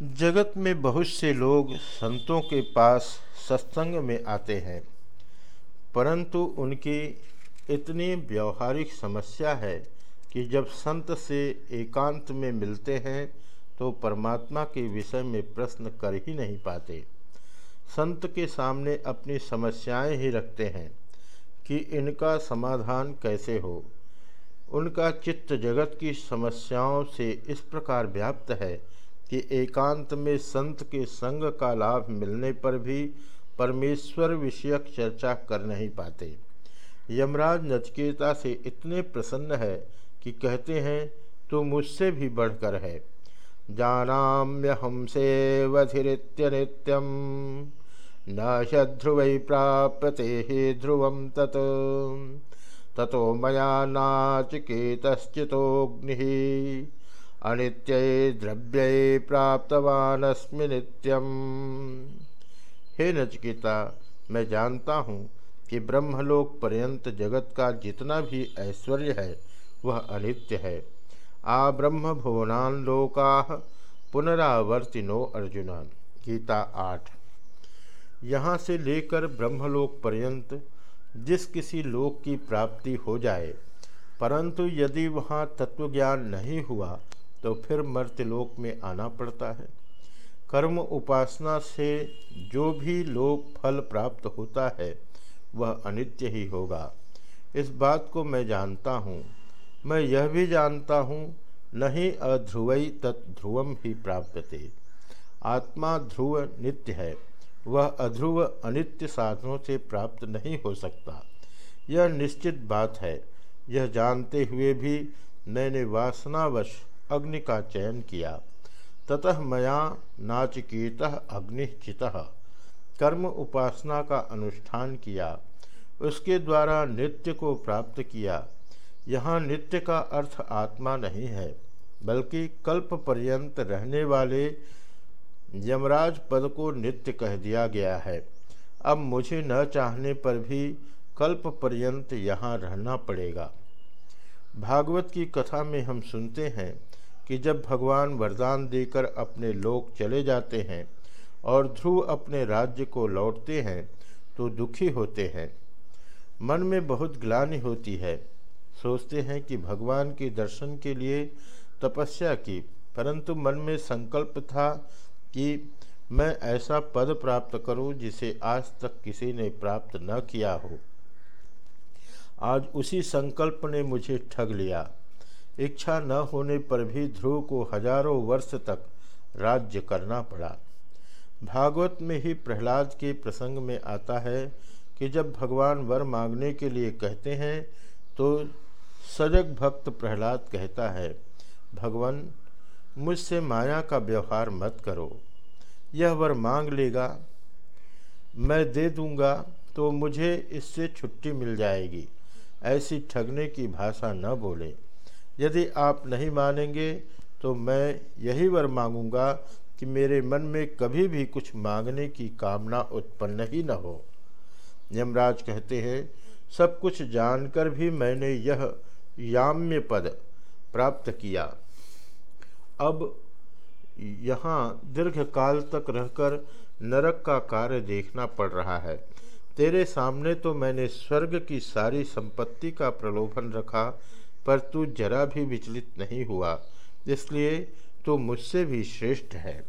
जगत में बहुत से लोग संतों के पास सत्संग में आते हैं, परंतु उनकी इतनी व्यवहारिक समस्या है कि जब संत से एकांत में मिलते हैं तो परमात्मा के विषय में प्रश्न कर ही नहीं पाते। संत के सामने अपनी समस्याएँ ही रखते हैं कि इनका समाधान कैसे हो। उनका चित्त जगत की समस्याओं से इस प्रकार व्याप्त है कि एकांत में संत के संग का लाभ मिलने पर भी परमेश्वर विषयक चर्चा कर नहीं पाते। यमराज नचकेता से इतने प्रसन्न है कि कहते हैं तो मुझसे भी बढ़कर है। जानाम्य हमसे वधित्य नित्यम न शध्रुव प्राप्यते ही ध्रुव तत्। ततो मया नाचिकेतश्चितोग्नि अनित्य द्रव्य प्राप्तवानस्मि नित्यम। हे नचकिता, मैं जानता हूँ कि ब्रह्मलोक पर्यंत जगत का जितना भी ऐश्वर्य है, वह अनित्य है। आ ब्रह्म भुवनान लोका पुनरावर्तिनो अर्जुन। गीता आठ। यहाँ से लेकर ब्रह्मलोक पर्यंत जिस किसी लोक की प्राप्ति हो जाए, परंतु यदि वहाँ तत्वज्ञान नहीं हुआ तो फिर मर्त्यलोक में आना पड़ता है। कर्म उपासना से जो भी लोक फल प्राप्त होता है, वह अनित्य ही होगा। इस बात को मैं जानता हूँ। मैं यह भी जानता हूँ, नहीं अध्रुवई तत्ध्रुवम ही प्राप्यते। आत्मा ध्रुव नित्य है, वह अध्रुव अनित्य साधनों से प्राप्त नहीं हो सकता। यह निश्चित बात है। यह जानते हुए भी मैंने वासनावश अग्नि का चयन किया। ततः मया नाचिकेत अग्निश्चित कर्म उपासना का अनुष्ठान किया। उसके द्वारा नित्य को प्राप्त किया। यहाँ नित्य का अर्थ आत्मा नहीं है, बल्कि कल्प पर्यंत रहने वाले यमराज पद को नित्य कह दिया गया है। अब मुझे न चाहने पर भी कल्प पर्यंत यहाँ रहना पड़ेगा। भागवत की कथा में हम सुनते हैं कि जब भगवान वरदान देकर अपने लोक चले जाते हैं और ध्रुव अपने राज्य को लौटते हैं तो दुखी होते हैं। मन में बहुत ग्लानि होती है। सोचते हैं कि भगवान के दर्शन के लिए तपस्या की, परंतु मन में संकल्प था कि मैं ऐसा पद प्राप्त करूँ जिसे आज तक किसी ने प्राप्त न किया हो। आज उसी संकल्प ने मुझे ठग लिया। इच्छा न होने पर भी ध्रुव को हज़ारों वर्ष तक राज्य करना पड़ा। भागवत में ही प्रहलाद के प्रसंग में आता है कि जब भगवान वर मांगने के लिए कहते हैं तो सजग भक्त प्रहलाद कहता है, भगवान, मुझसे माया का व्यवहार मत करो। यह वर मांग लेगा, मैं दे दूँगा तो मुझे इससे छुट्टी मिल जाएगी। ऐसी ठगने की भाषा न बोले। यदि आप नहीं मानेंगे तो मैं यही वर मांगूँगा कि मेरे मन में कभी भी कुछ मांगने की कामना उत्पन्न ही न हो। यमराज कहते हैं, सब कुछ जानकर भी मैंने यह याम्य पद प्राप्त किया। अब यहाँ दीर्घ काल तक रहकर नरक का कार्य देखना पड़ रहा है। तेरे सामने तो मैंने स्वर्ग की सारी संपत्ति का प्रलोभन रखा पर तू जरा भी विचलित नहीं हुआ इसलिए तो मुझसे भी श्रेष्ठ है।